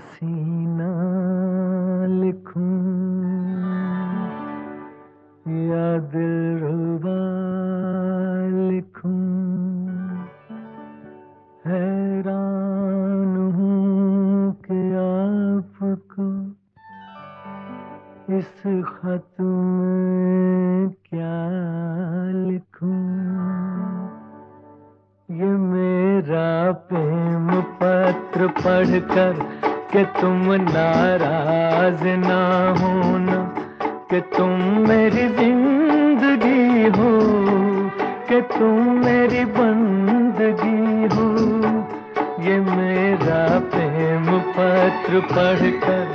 हसीना लिखूं। या दिल रुबा लिखूं। हैरान हूँ कि आपको इस खत में क्या लिखूं। ये मेरा प्रेम पत्र पढ़कर कि तुम नाराज़ ना होना, कि तुम मेरी ज़िंदगी हो, कि तुम मेरी बंदगी हो। ये मेरा प्रेम पत्र पढ़कर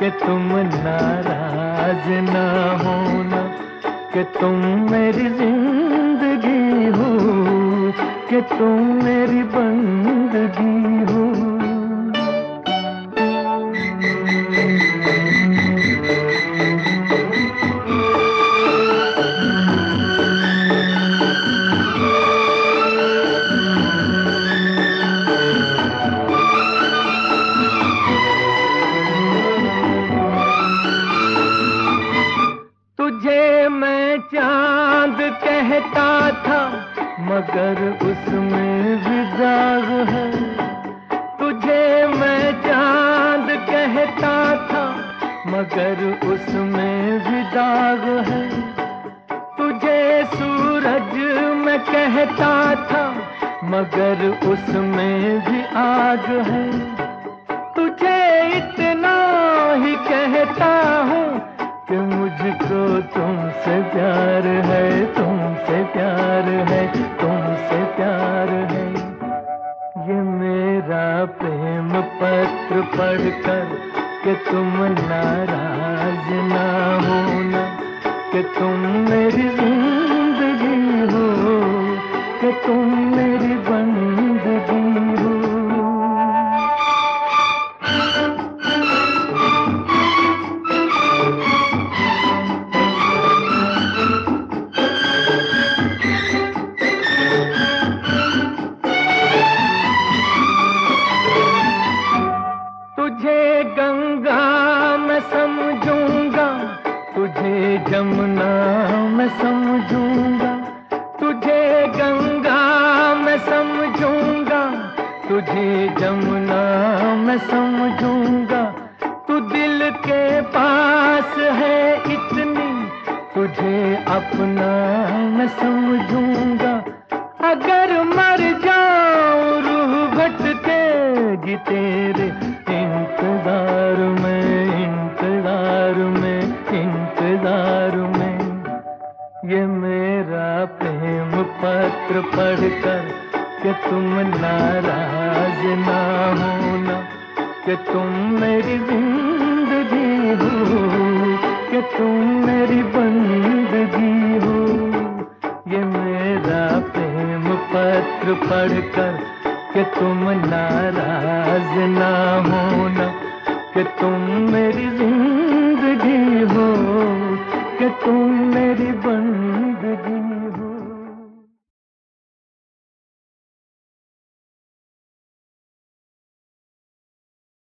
कि तुम नाराज़ ना होना, कि तुम मेरी ज़िंदगी हो, कि तुम मेरी कहता था, मगर उसमें भी दाग है। तुझे मैं चाँद कहता था, मगर उसमें भी दाग है। तुझे सूरज मैं कहता था, मगर उसमें भी आग है। तुझे इतना ही कहता हूँ कि मुझको तुमसे पढ़कर कि तुम नाराज़ ना होना कि तुम मेरी तुझे गंगा मैं समझूँगा, तुझे जमुना मैं समझूँगा, तुझे गंगा मैं समझूँगा, तुझे जमुना मैं समझूँगा, तू दिल के पास है इतनी, तुझे अपना मैं समझूँगा। अगर मर जाऊँ रूह भटकेगी तेरे इंतज़ार में इंतज़ार में इंतज़ार में। ये मेरा प्रेम पत्र पढ़कर कि तुम नाराज़ ना होना, कि तुम मेरी ज़िंदगी हो, कि तुम मेरी बंदगी हो। ये मेरा प्रेम पत्र पढ़कर कि तुम नाराज़ ना होना कि तुम मेरी